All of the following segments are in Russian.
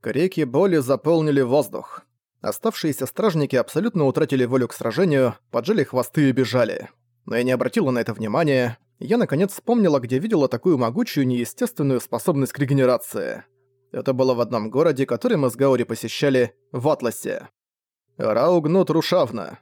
Крики боли заполнили воздух. Оставшиеся стражники абсолютно утратили волю к сражению, поджали хвосты и бежали. Но я не обратила на это внимания. Я наконец вспомнила, где видела такую могучую неестественную способность к регенерации. Это было в одном городе, который мы с Гаури посещали, в Атласе. Раугнут Рушавна.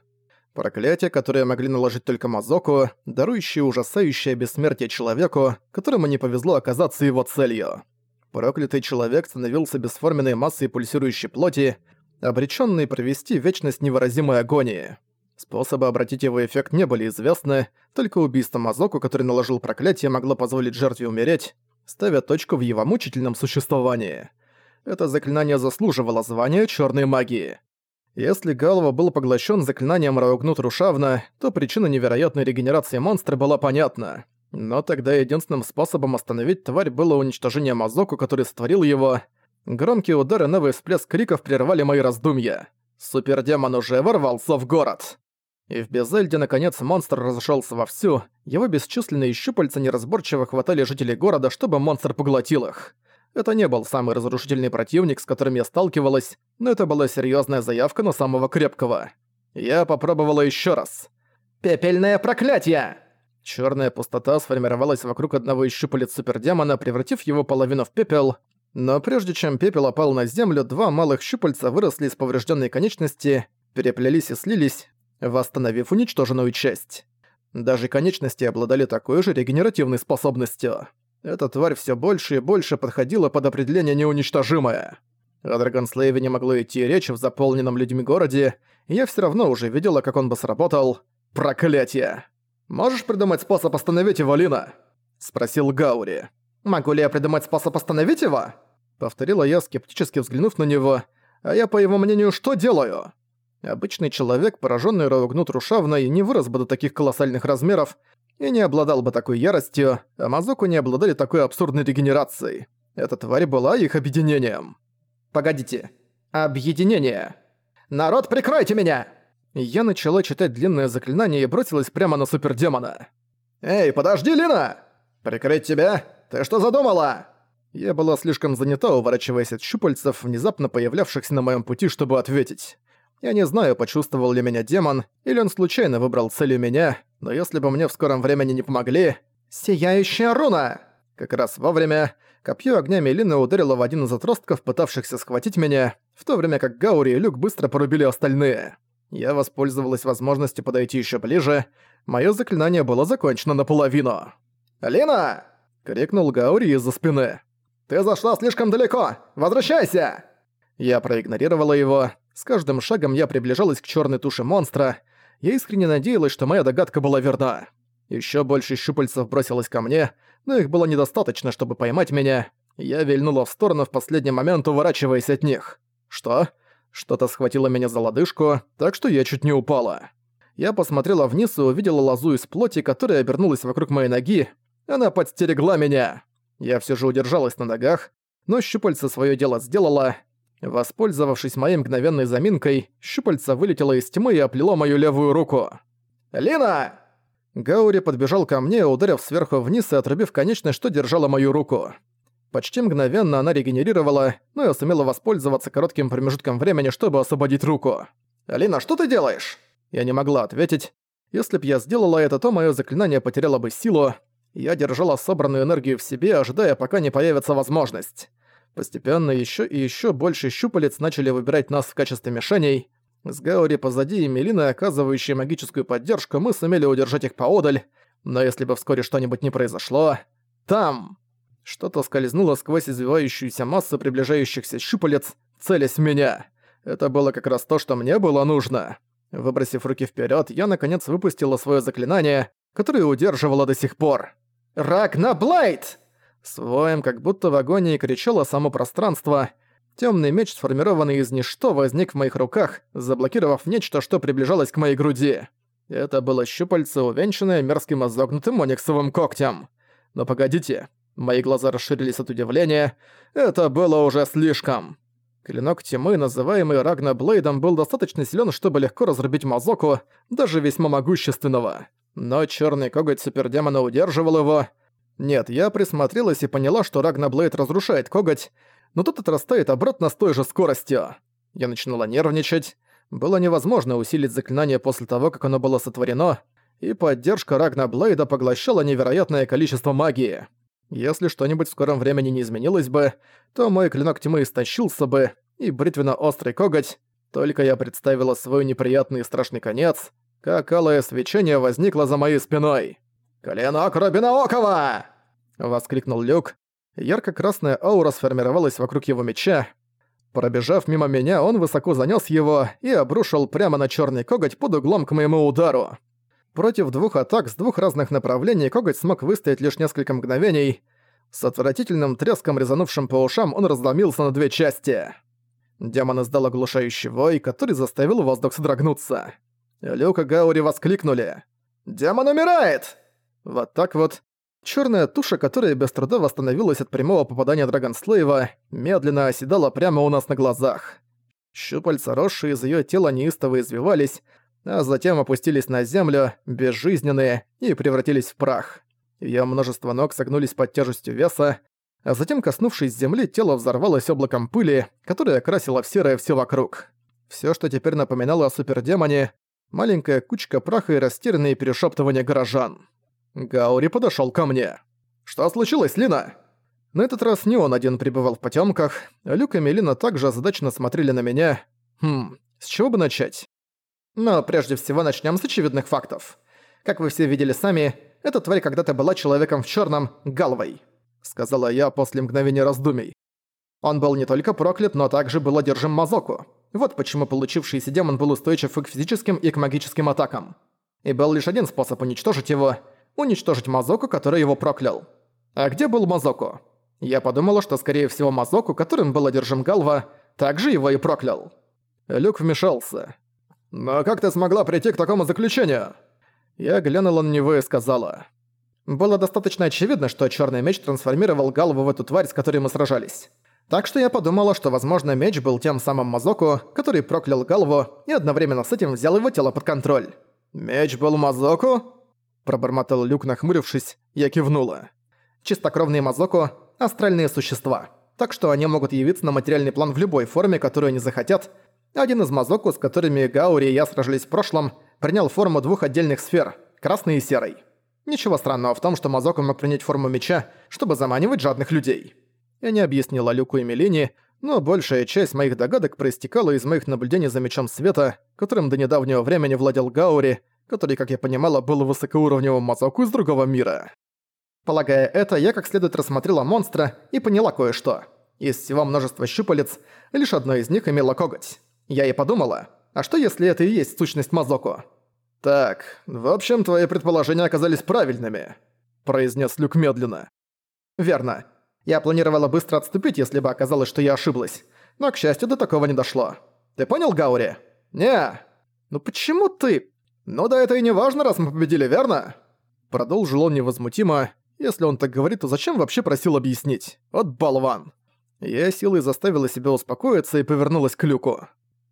Проклятие, которое могли наложить только Мазоку, дарующее ужасающее бессмертие человеку, которому не повезло оказаться его целью. Проклятый человек становился бесформенной массой пульсирующей плоти, обречённый провести вечность невыразимой агонии. Способы обратить его эффект не были известны, только убийство Мазоку, который наложил проклятие, могло позволить жертве умереть, ставя точку в его мучительном существовании. Это заклинание заслуживало звания чёрной магии. Если Галва был поглощен заклинанием Раугнут Рушавна, то причина невероятной регенерации монстра была понятна. Но тогда единственным способом остановить тварь было уничтожение Мазоку, который сотворил его. Громкие удары и новый всплеск криков прервали мои раздумья. Супердемон уже ворвался в город. И в Безельде, наконец, монстр разошелся вовсю, его бесчисленные щупальца неразборчиво хватали жителей города, чтобы монстр поглотил их. Это не был самый разрушительный противник, с которым я сталкивалась, но это была серьезная заявка на самого крепкого. Я попробовала еще раз. «Пепельное проклятие!» Черная пустота сформировалась вокруг одного из щупалец супердемона, превратив его половину в пепел. Но прежде чем пепел опал на землю, два малых щупальца выросли из поврежденной конечности, переплелись и слились, восстановив уничтоженную часть. Даже конечности обладали такой же регенеративной способностью. Эта тварь все больше и больше подходила под определение неуничтожимая. О Драгонслейве не могло идти речь в заполненном людьми городе, я все равно уже видела, как он бы сработал. Проклятие! «Можешь придумать способ остановить его, Лина?» — спросил Гаури. «Могу ли я придумать способ остановить его?» Повторила я, скептически взглянув на него. «А я, по его мнению, что делаю?» Обычный человек, пораженный Раугнут Рушавной, не вырос бы до таких колоссальных размеров и не обладал бы такой яростью, а Мазоку не обладали такой абсурдной регенерацией. Эта тварь была их объединением. «Погодите. Объединение. Народ, прикройте меня!» Я начала читать длинное заклинание и бросилась прямо на супердемона. «Эй, подожди, Лина! Прикрыть тебя? Ты что задумала?» Я была слишком занята, уворачиваясь от щупальцев, внезапно появлявшихся на моем пути, чтобы ответить. Я не знаю, почувствовал ли меня демон, или он случайно выбрал целью меня, но если бы мне в скором времени не помогли... «Сияющая руна!» Как раз вовремя копье огня Мелины ударило в один из отростков, пытавшихся схватить меня, в то время как Гаури и Люк быстро порубили остальные. Я воспользовалась возможностью подойти еще ближе. Моё заклинание было закончено наполовину. «Лина!» — крикнул Гаури из-за спины. «Ты зашла слишком далеко! Возвращайся!» Я проигнорировала его. С каждым шагом я приближалась к черной туше монстра. Я искренне надеялась, что моя догадка была верна. Еще больше щупальцев бросилось ко мне, но их было недостаточно, чтобы поймать меня. Я вильнула в сторону в последний момент, уворачиваясь от них. «Что?» Что-то схватило меня за лодыжку, так что я чуть не упала. Я посмотрела вниз и увидела лозу из плоти, которая обернулась вокруг моей ноги. Она подстерегла меня. Я все же удержалась на ногах, но щупальце свое дело сделала. Воспользовавшись моей мгновенной заминкой, щупальце вылетело из тьмы и оплело мою левую руку. «Лина!» Гаури подбежал ко мне, ударив сверху вниз и отрубив конечность, что держала мою руку. Почти мгновенно она регенерировала, но я сумела воспользоваться коротким промежутком времени, чтобы освободить руку. «Алина, что ты делаешь?» Я не могла ответить. Если б я сделала это, то моё заклинание потеряло бы силу. Я держала собранную энергию в себе, ожидая, пока не появится возможность. Постепенно ещё и ещё больше щупалец начали выбирать нас в качестве мишеней. С Гаури позади и Мелины, оказывающей магическую поддержку, мы сумели удержать их поодаль. Но если бы вскоре что-нибудь не произошло... Там... Что-то скользнуло сквозь извивающуюся массу приближающихся щупалец, целясь в меня. Это было как раз то, что мне было нужно. Выбросив руки вперед, я наконец выпустила свое заклинание, которое удерживало до сих пор. «Рагнаблайт!» Своем, как будто в агонии кричало само пространство. Темный меч, сформированный из ничто, возник в моих руках, заблокировав нечто, что приближалось к моей груди. Это было щупальце, увенчанное мерзким изогнутым ониксовым когтем. Но погодите, Мои глаза расширились от удивления. Это было уже слишком. Клинок тьмы, называемый Рагна Блейдом, был достаточно силен, чтобы легко разрубить Мазоку, даже весьма могущественного. Но черный коготь супердемона удерживал его. Нет, я присмотрелась и поняла, что Рагна Блейд разрушает коготь, но тут отрастает обратно с той же скоростью. Я начинала нервничать. Было невозможно усилить заклинание после того, как оно было сотворено, и поддержка Рагна Блейда поглощала невероятное количество магии. Если что-нибудь в скором времени не изменилось бы, то мой клинок тьмы истощился бы, и бритвенно-острый коготь, только я представила свой неприятный и страшный конец, как алое свечение возникло за моей спиной. «Клинок Рубиноокова!» — воскликнул Люк. Ярко-красная аура сформировалась вокруг его меча. Пробежав мимо меня, он высоко занёс его и обрушил прямо на чёрный коготь под углом к моему удару. Против двух атак с двух разных направлений коготь смог выстоять лишь несколько мгновений. С отвратительным треском, резанувшим по ушам, он разломился на две части. Демон издал оглушающий вой, который заставил воздух содрогнуться. Люк и Гаури воскликнули. «Демон умирает!» Вот так вот. Черная туша, которая без труда восстановилась от прямого попадания Драгонслейва, медленно оседала прямо у нас на глазах. Щупальца, росшие из ее тела, неистово извивались, а затем опустились на землю, безжизненные, и превратились в прах. Её множество ног согнулись под тяжестью веса, а затем, коснувшись земли, тело взорвалось облаком пыли, которое окрасило в серое всё вокруг. Всё, что теперь напоминало о супердемоне, маленькая кучка праха и растерянные перешептывания горожан. Гаури подошёл ко мне. «Что случилось, Лина?» На этот раз не он один пребывал в потёмках, Люк и Мелина также озадаченно смотрели на меня. Хм, с чего бы начать? Но прежде всего начнём с очевидных фактов. Как вы все видели сами, эта тварь когда-то была человеком в чёрном Галвой. — сказала я после мгновения раздумий. Он был не только проклят, но также был одержим Мазоку. Вот почему получившийся демон был устойчив и к физическим, и к магическим атакам. И был лишь один способ уничтожить его — уничтожить Мазоку, который его проклял. А где был Мазоку? Я подумала, что скорее всего Мазоку, которым был одержим Галва, также его и проклял. Люк вмешался. «Но как ты смогла прийти к такому заключению?» Я глянула на него и сказала. Было достаточно очевидно, что черный меч трансформировал Галву в эту тварь, с которой мы сражались. Так что я подумала, что, возможно, меч был тем самым Мазоку, который проклял Галву и одновременно с этим взял его тело под контроль. «Меч был Мазоку?» Пробормотал Люк, нахмурившись, я кивнула. Чистокровные Мазоку – астральные существа, так что они могут явиться на материальный план в любой форме, которую они захотят. Один из Мазоку, с которыми Гаури и я сражались в прошлом, принял форму двух отдельных сфер – красной и серой. Ничего странного в том, что Мазоку мог принять форму меча, чтобы заманивать жадных людей. Я не объяснила Люку и Мелине, но большая часть моих догадок проистекала из моих наблюдений за мечом света, которым до недавнего времени владел Гаури, который, как я понимала, был высокоуровневым Мазоку из другого мира. Полагая это, я как следует рассмотрела монстра и поняла кое-что. Из всего множества щупалец, лишь одно из них имело коготь. Я и подумала, а что если это и есть сущность Мазоку? «Так, в общем, твои предположения оказались правильными», — произнес Люк медленно. «Верно. Я планировала быстро отступить, если бы оказалось, что я ошиблась. Но, к счастью, до такого не дошло. Ты понял, Гаури?» «Не. Ну почему ты...» «Ну да это и не важно, раз мы победили, верно?» Продолжил он невозмутимо. Если он так говорит, то зачем вообще просил объяснить? Вот болван. Я силой заставила себя успокоиться и повернулась к Люку.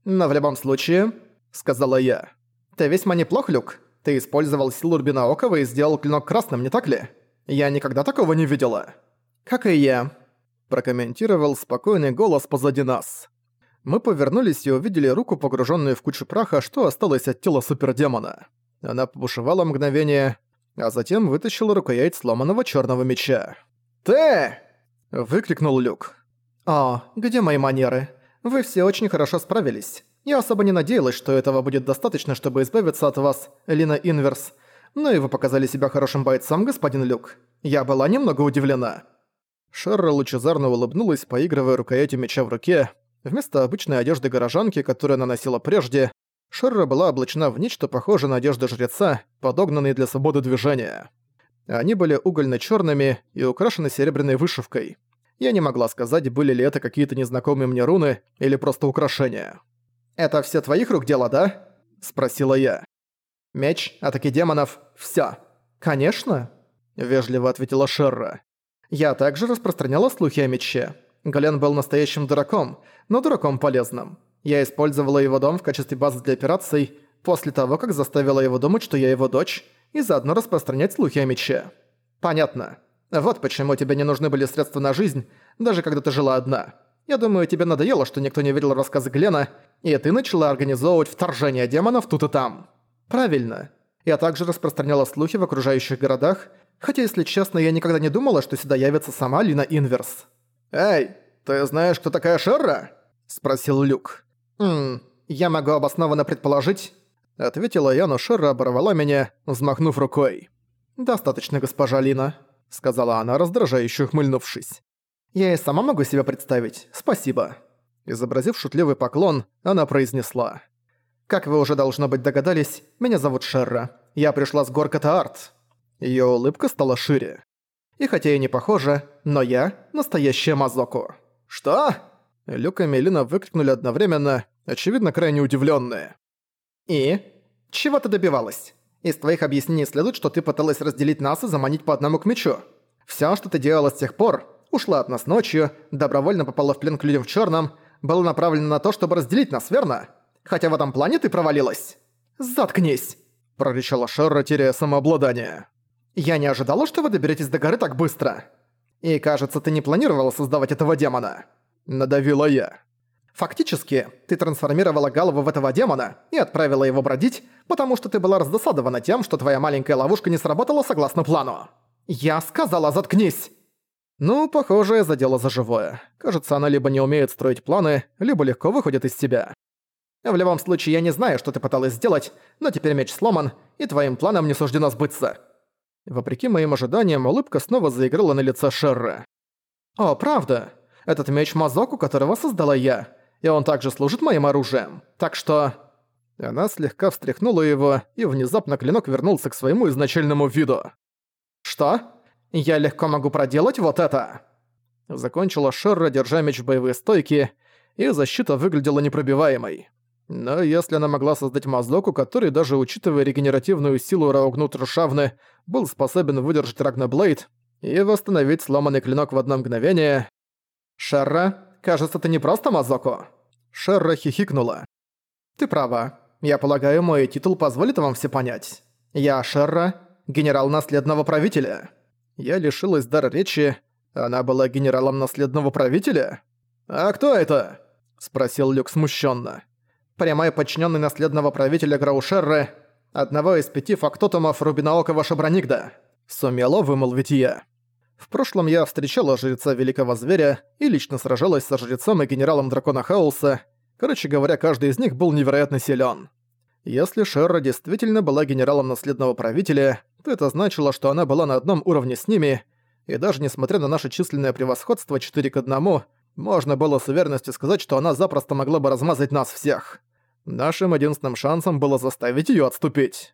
«Но в любом случае», — сказала я, «Ты весьма неплох, Люк. Ты использовал силу Рубинаокова и сделал клинок красным, не так ли? Я никогда такого не видела». «Как и я», – прокомментировал спокойный голос позади нас. Мы повернулись и увидели руку, погруженную в кучу праха, что осталось от тела супердемона. Она побушевала мгновение, а затем вытащила рукоять сломанного черного меча. «Ты!» – выкрикнул Люк. «О, где мои манеры? Вы все очень хорошо справились. Я особо не надеялась, что этого будет достаточно, чтобы избавиться от вас, Лина Инверс. Но и вы показали себя хорошим бойцом, господин Люк. Я была немного удивлена». Шерра лучезарно улыбнулась, поигрывая рукоятью меча в руке. Вместо обычной одежды горожанки, которую она носила прежде, Шерра была облачена в нечто похожее на одежду жреца, подогнанные для свободы движения. Они были угольно черными и украшены серебряной вышивкой. Я не могла сказать, были ли это какие-то незнакомые мне руны или просто украшения. «Это все твоих рук дело, да?» – спросила я. «Меч, атаки демонов, всё». «Конечно», – вежливо ответила Шерра. «Я также распространяла слухи о мече. Гален был настоящим дураком, но дураком полезным. Я использовала его дом в качестве базы для операций после того, как заставила его думать, что я его дочь, и заодно распространять слухи о мече. Понятно. Вот почему тебе не нужны были средства на жизнь, даже когда ты жила одна. Я думаю, тебе надоело, что никто не верил в рассказы Глена, и ты начала организовывать вторжение демонов тут и там. Правильно. Я также распространяла слухи в окружающих городах, хотя, если честно, я никогда не думала, что сюда явится сама Лина Инверс. «Эй, ты знаешь, кто такая Шерра?» – спросил Люк. «Ммм, я могу обоснованно предположить...» – ответила я, но Шерра оборвала меня, взмахнув рукой. «Достаточно, госпожа Лина», — сказала она, раздражающе ухмыльнувшись. «Я и сама могу себя представить. Спасибо». Изобразив шутливый поклон, она произнесла. «Как вы уже, должно быть, догадались, меня зовут Шерра. Я пришла с гор Катаарт». Её улыбка стала шире. И хотя и не похожа, но я — настоящая Мазоку. «Что?» Люк и Мелина выкрикнули одновременно, очевидно, крайне удивлённые. «И? Чего ты добивалась?» Из твоих объяснений следует, что ты пыталась разделить нас и заманить по одному к мечу. Всё, что ты делала с тех пор, ушла от нас ночью, добровольно попала в плен к людям в чёрном, было направлено на то, чтобы разделить нас, верно? Хотя в этом плане ты провалилась. «Заткнись!» – прорычала Шерра, теряя самообладание. «Я не ожидала, что вы доберетесь до горы так быстро. И, кажется, ты не планировала создавать этого демона». Надавила я. Фактически, ты трансформировала голову в этого демона и отправила его бродить, потому что ты была раздосадована тем, что твоя маленькая ловушка не сработала согласно плану. Я сказала, заткнись! Ну, похоже, задела за живое. Кажется, она либо не умеет строить планы, либо легко выходит из себя. В любом случае, я не знаю, что ты пыталась сделать, но теперь меч сломан, и твоим планам не суждено сбыться. Вопреки моим ожиданиям, улыбка снова заиграла на лице Шерры. «О, правда. Этот меч Мазоку, которого создала я и он также служит моим оружием. Так что...» Она слегка встряхнула его, и внезапно клинок вернулся к своему изначальному виду. «Что? Я легко могу проделать вот это!» Закончила Шерра, держа меч в боевые стойки, и защита выглядела непробиваемой. Но если она могла создать Маздоку, который, даже учитывая регенеративную силу Раугнут Рушавны, был способен выдержать Рагнаблейд и восстановить сломанный клинок в одно мгновение... Шерра, Кажется, ты не просто Мазоко». Шерра хихикнула. «Ты права. Я полагаю, мой титул позволит вам все понять. Я Шерра, генерал наследного правителя». Я лишилась дара речи. Она была генералом наследного правителя? «А кто это?» – спросил Люк смущенно. «Прямой подчиненный наследного правителя Граушерры, одного из пяти фактотумов Рубинаокова Шабраникда», – сумела вымолвить я. В прошлом я встречала жреца Великого Зверя и лично сражалась со жрецом и генералом Дракона Хаоса. Короче говоря, каждый из них был невероятно силен. Если Шерра действительно была генералом наследного правителя, то это значило, что она была на одном уровне с ними, и даже несмотря на наше численное превосходство 4 к 1, можно было с уверенностью сказать, что она запросто могла бы размазать нас всех. Нашим единственным шансом было заставить её отступить.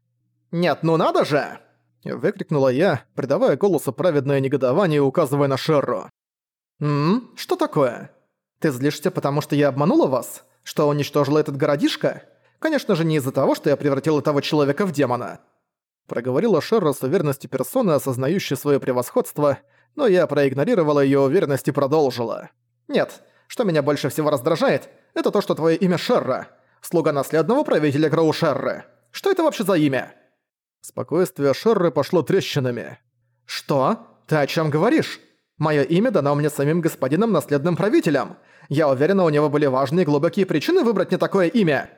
«Нет, ну надо же!» Выкрикнула я, придавая голосу праведное негодование и указывая на Шерру. «Ммм, что такое? Ты злишься, потому что я обманула вас? Что уничтожила этот городишко? Конечно же, не из-за того, что я превратила того человека в демона». Проговорила Шерра с уверенностью персоны, осознающей свое превосходство, но я проигнорировала ее уверенность и продолжила. «Нет, что меня больше всего раздражает, это то, что твое имя Шерра, слуга наследного правителя Гроу Шерры. Что это вообще за имя?» Спокойствие Шерры пошло трещинами. «Что? Ты о чем говоришь? Мое имя дано мне самим господином наследным правителем. Я уверена, у него были важные глубокие причины выбрать не такое имя».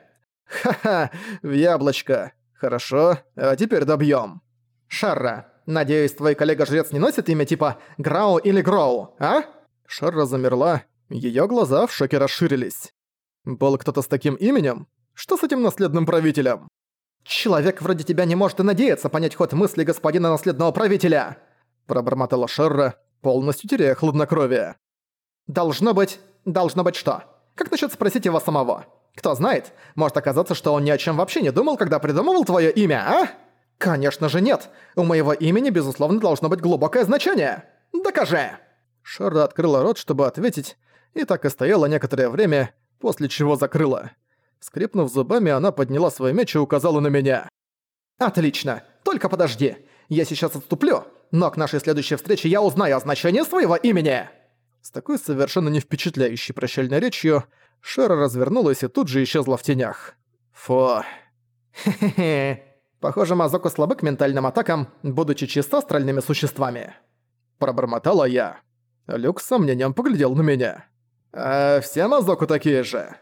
«Ха-ха, в яблочко. Хорошо, а теперь добьем. «Шерра, надеюсь, твой коллега-жрец не носит имя типа Грау или Гроу, а?» Шерра замерла, ее глаза в шоке расширились. «Был кто-то с таким именем? Что с этим наследным правителем?» «Человек вроде тебя не может и надеяться понять ход мысли господина наследного правителя!» Пробормотала Шерра, полностью теряя хладнокровие. «Должно быть... Должно быть что? Как насчет спросить его самого? Кто знает, может оказаться, что он ни о чем вообще не думал, когда придумывал твое имя, а? Конечно же нет. У моего имени, безусловно, должно быть глубокое значение. Докажи!» Шерра открыла рот, чтобы ответить, и так и стояла некоторое время, после чего закрыла. Скрипнув зубами, она подняла свой меч и указала на меня. «Отлично! Только подожди! Я сейчас отступлю, но к нашей следующей встрече я узнаю о значении своего имени!» С такой совершенно не впечатляющей прощальной речью Шера развернулась и тут же исчезла в тенях. Фу. Хе-хе-хе. Похоже, Мазоку слабы к ментальным атакам, будучи чисто астральными существами. Пробормотала я. Люк с сомнением поглядел на меня. «Э, все Мазоку такие же?»